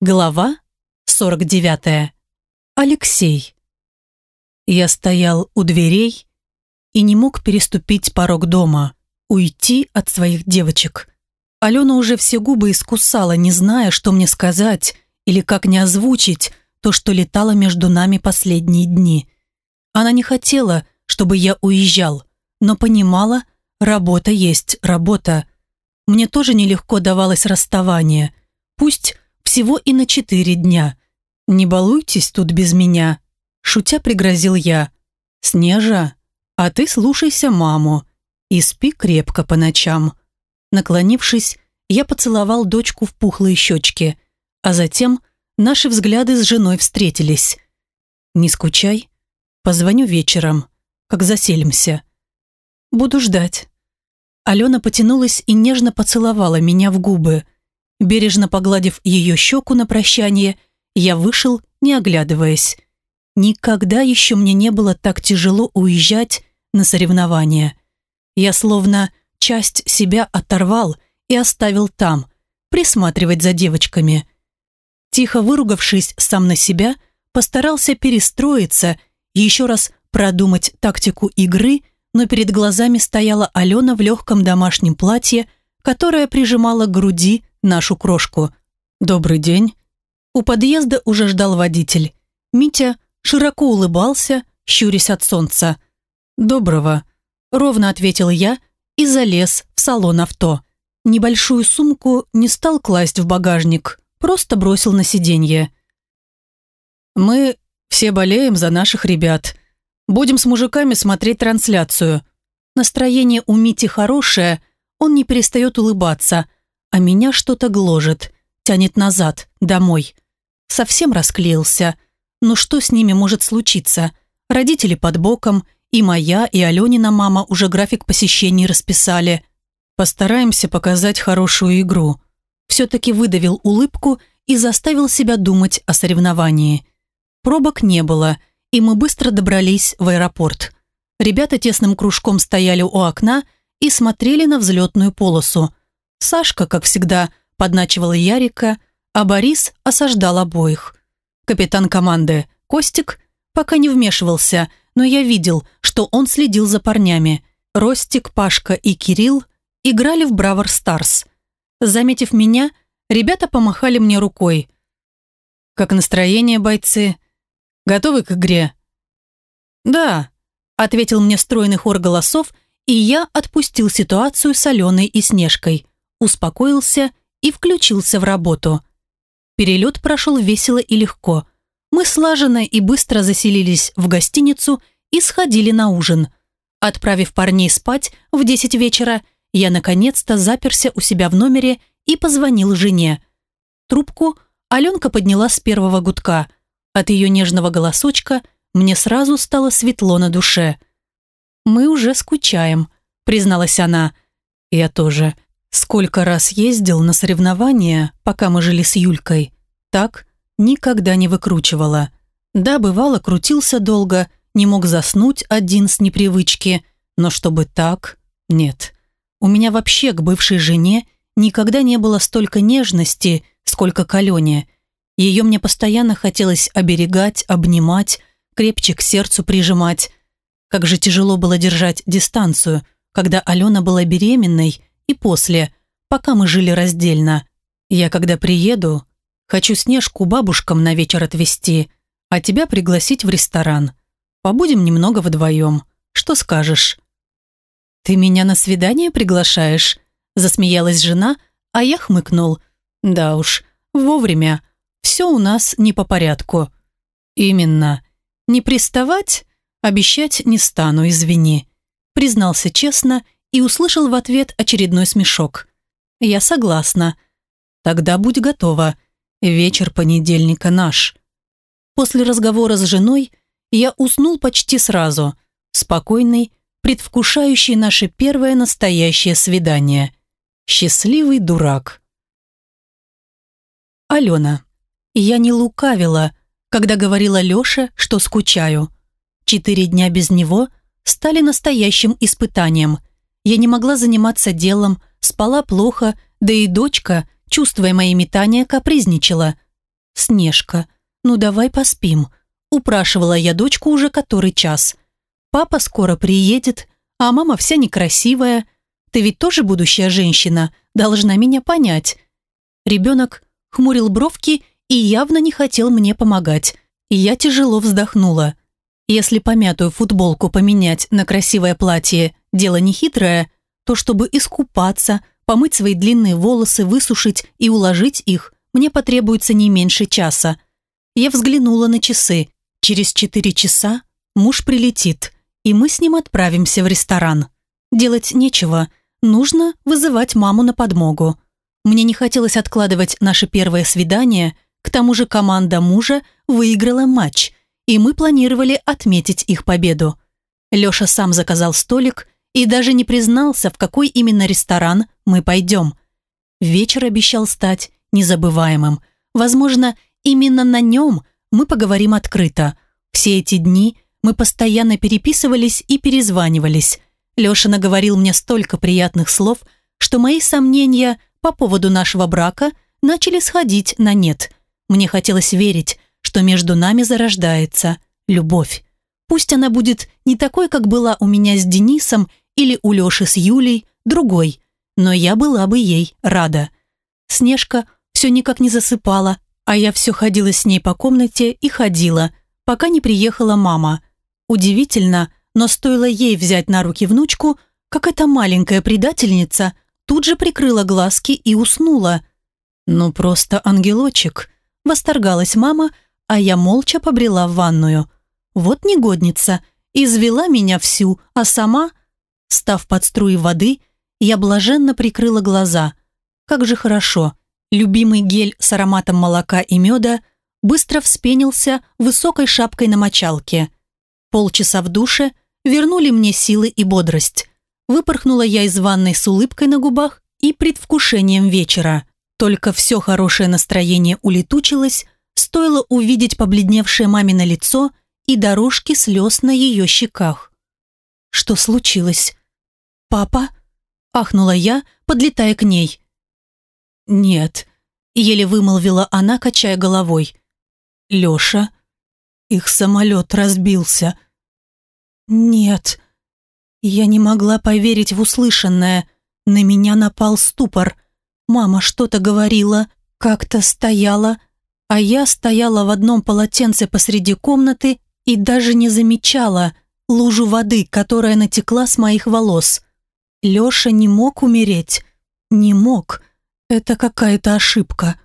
Глава 49. Алексей. Я стоял у дверей и не мог переступить порог дома, уйти от своих девочек. Алена уже все губы искусала, не зная, что мне сказать или как не озвучить то, что летало между нами последние дни. Она не хотела, чтобы я уезжал, но понимала, работа есть работа. Мне тоже нелегко давалось расставание. Пусть всего и на четыре дня. Не балуйтесь тут без меня», – шутя пригрозил я. «Снежа, а ты слушайся маму и спи крепко по ночам». Наклонившись, я поцеловал дочку в пухлые щечки, а затем наши взгляды с женой встретились. «Не скучай, позвоню вечером, как заселимся». «Буду ждать». Алена потянулась и нежно поцеловала меня в губы – Бережно погладив ее щеку на прощание, я вышел, не оглядываясь. Никогда еще мне не было так тяжело уезжать на соревнования. Я словно часть себя оторвал и оставил там, присматривать за девочками. Тихо выругавшись сам на себя, постарался перестроиться, еще раз продумать тактику игры, но перед глазами стояла Алена в легком домашнем платье, которое прижимала к груди нашу крошку. «Добрый день». У подъезда уже ждал водитель. Митя широко улыбался, щурясь от солнца. «Доброго», — ровно ответил я и залез в салон авто. Небольшую сумку не стал класть в багажник, просто бросил на сиденье. «Мы все болеем за наших ребят. Будем с мужиками смотреть трансляцию. Настроение у Мити хорошее, он не перестает улыбаться, а меня что-то гложет, тянет назад, домой. Совсем расклеился. Ну что с ними может случиться? Родители под боком, и моя, и Аленина мама уже график посещений расписали. Постараемся показать хорошую игру. Все-таки выдавил улыбку и заставил себя думать о соревновании. Пробок не было, и мы быстро добрались в аэропорт. Ребята тесным кружком стояли у окна и смотрели на взлетную полосу – Сашка, как всегда, подначивала Ярика, а Борис осаждал обоих. Капитан команды Костик пока не вмешивался, но я видел, что он следил за парнями. Ростик, Пашка и Кирилл играли в Бравер Старс. Заметив меня, ребята помахали мне рукой. «Как настроение, бойцы? Готовы к игре?» «Да», — ответил мне стройный хор голосов, и я отпустил ситуацию с Аленой и Снежкой успокоился и включился в работу. Перелет прошел весело и легко. Мы слаженно и быстро заселились в гостиницу и сходили на ужин. Отправив парней спать в 10 вечера, я наконец-то заперся у себя в номере и позвонил жене. Трубку Аленка подняла с первого гудка. От ее нежного голосочка мне сразу стало светло на душе. «Мы уже скучаем», — призналась она. «Я тоже. Сколько раз ездил на соревнования, пока мы жили с Юлькой. Так никогда не выкручивала. Да, бывало, крутился долго, не мог заснуть один с непривычки, но чтобы так, нет. У меня вообще к бывшей жене никогда не было столько нежности, сколько к Алене. Ее мне постоянно хотелось оберегать, обнимать, крепче к сердцу прижимать. Как же тяжело было держать дистанцию, когда Алена была беременной – и после, пока мы жили раздельно. Я, когда приеду, хочу Снежку бабушкам на вечер отвезти, а тебя пригласить в ресторан. Побудем немного вдвоем. Что скажешь?» «Ты меня на свидание приглашаешь?» Засмеялась жена, а я хмыкнул. «Да уж, вовремя. Все у нас не по порядку». «Именно. Не приставать? Обещать не стану, извини». Признался честно и услышал в ответ очередной смешок. «Я согласна. Тогда будь готова. Вечер понедельника наш». После разговора с женой я уснул почти сразу, спокойный, предвкушающий наше первое настоящее свидание. Счастливый дурак. Алена. Я не лукавила, когда говорила Лёше, что скучаю. Четыре дня без него стали настоящим испытанием – я не могла заниматься делом, спала плохо, да и дочка, чувствуя мои метания, капризничала. «Снежка, ну давай поспим», – упрашивала я дочку уже который час. «Папа скоро приедет, а мама вся некрасивая. Ты ведь тоже будущая женщина, должна меня понять». Ребенок хмурил бровки и явно не хотел мне помогать. И я тяжело вздохнула. Если помятую футболку поменять на красивое платье – дело нехитрое, то чтобы искупаться, помыть свои длинные волосы, высушить и уложить их, мне потребуется не меньше часа. Я взглянула на часы. Через четыре часа муж прилетит, и мы с ним отправимся в ресторан. Делать нечего, нужно вызывать маму на подмогу. Мне не хотелось откладывать наше первое свидание, к тому же команда мужа выиграла матч – и мы планировали отметить их победу. Леша сам заказал столик и даже не признался, в какой именно ресторан мы пойдем. Вечер обещал стать незабываемым. Возможно, именно на нем мы поговорим открыто. Все эти дни мы постоянно переписывались и перезванивались. Леша наговорил мне столько приятных слов, что мои сомнения по поводу нашего брака начали сходить на нет. Мне хотелось верить, что между нами зарождается любовь. Пусть она будет не такой, как была у меня с Денисом или у Леши с Юлей, другой, но я была бы ей рада. Снежка все никак не засыпала, а я все ходила с ней по комнате и ходила, пока не приехала мама. Удивительно, но стоило ей взять на руки внучку, как эта маленькая предательница тут же прикрыла глазки и уснула. «Ну просто ангелочек», – восторгалась мама – а я молча побрела в ванную. Вот негодница, извела меня всю, а сама, став под струи воды, я блаженно прикрыла глаза. Как же хорошо. Любимый гель с ароматом молока и меда быстро вспенился высокой шапкой на мочалке. Полчаса в душе вернули мне силы и бодрость. Выпорхнула я из ванной с улыбкой на губах и предвкушением вечера. Только все хорошее настроение улетучилось, Стоило увидеть побледневшее мамино лицо и дорожки слез на ее щеках. Что случилось? «Папа?» – ахнула я, подлетая к ней. «Нет», – еле вымолвила она, качая головой. «Леша, их самолет разбился». «Нет». Я не могла поверить в услышанное. На меня напал ступор. Мама что-то говорила, как-то стояла, а я стояла в одном полотенце посреди комнаты и даже не замечала лужу воды, которая натекла с моих волос. Лёша не мог умереть. Не мог. Это какая-то ошибка.